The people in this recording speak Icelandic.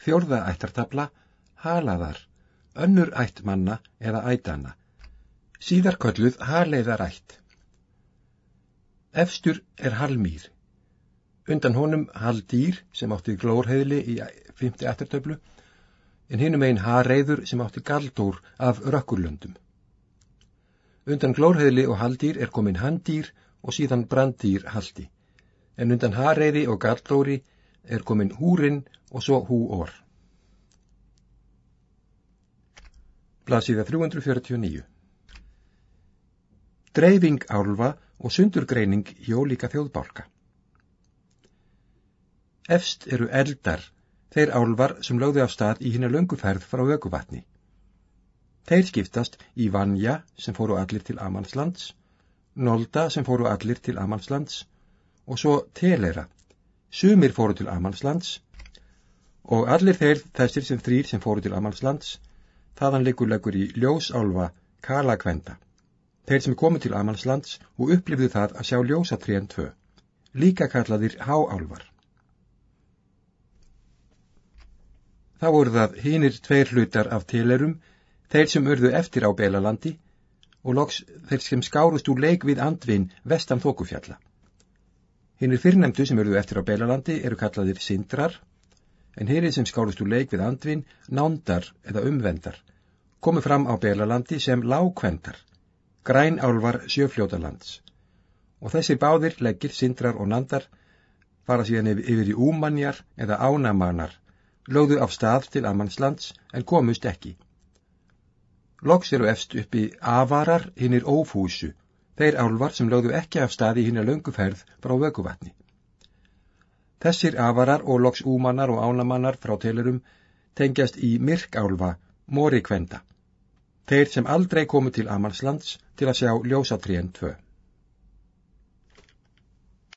Fjórða ættartabla, halaðar, önnur ættmanna eða ætana. Síðar kölluð haleiðarætt. Efstur er halmýr. Undan honum haldýr sem átti glórheðli í fymti ættartöflu, en hinum einn hareiður sem átti galdór af rökkurlöndum. Undan glórheðli og haldýr er komin handýr og síðan brandýr haldi, en undan hareiði og galdóri er komin húrin og svo húor. Blasiða 349 Dreifing álfa og sundurgreining í ólíka þjóðbálka Efst eru eldar, þeir álvar sem lögðu af stað í hinn lönguferð frá vökuvatni. Þeir skiptast í Vanja sem fóru allir til Amanslands, Nolda sem fóru allir til Amanslands og svo Telera. Sumir fóru til Amanslands og allir þeir þessir sem þrýr sem fóru til Amanslands, þaðan leikur leikur í ljósálfa Kalakvenda. Þeir sem komu til Amanslands og upplifðu það að sjá ljósatrén tvö, líka kallaðir háálvar. Þá voru það hinir tveir hlutar af telerum þeir sem urðu eftir á Belalandi og loks þeir sem skárust úr leik við andvin vestan þókufjalla. Hinnir fyrrnemdu sem urðu eftir á Belalandi eru kallaðir sindrar, en hinnir sem skárust úr leik við andvin nándar eða umvendar, komu fram á Belalandi sem lágkvendar, grænálvar sjöfljótalands. Og þessir báðir leggir sindrar og nándar fara síðan yfir í úmanjar eða ánamanar, lögðu af stað til Amanslands en komust ekki. Loks eru efst uppi avarar hinnir ófúsu, þeir álvar sem lögðu ekki af staði hinn að lönguferð frá vökuvatni. Þessir avarar og loks úmannar og ánamannar frá telerum tengjast í myrkálva, mori kvenda. Þeir sem aldrei komu til Amanslands til að sjá ljósatriðan tvö.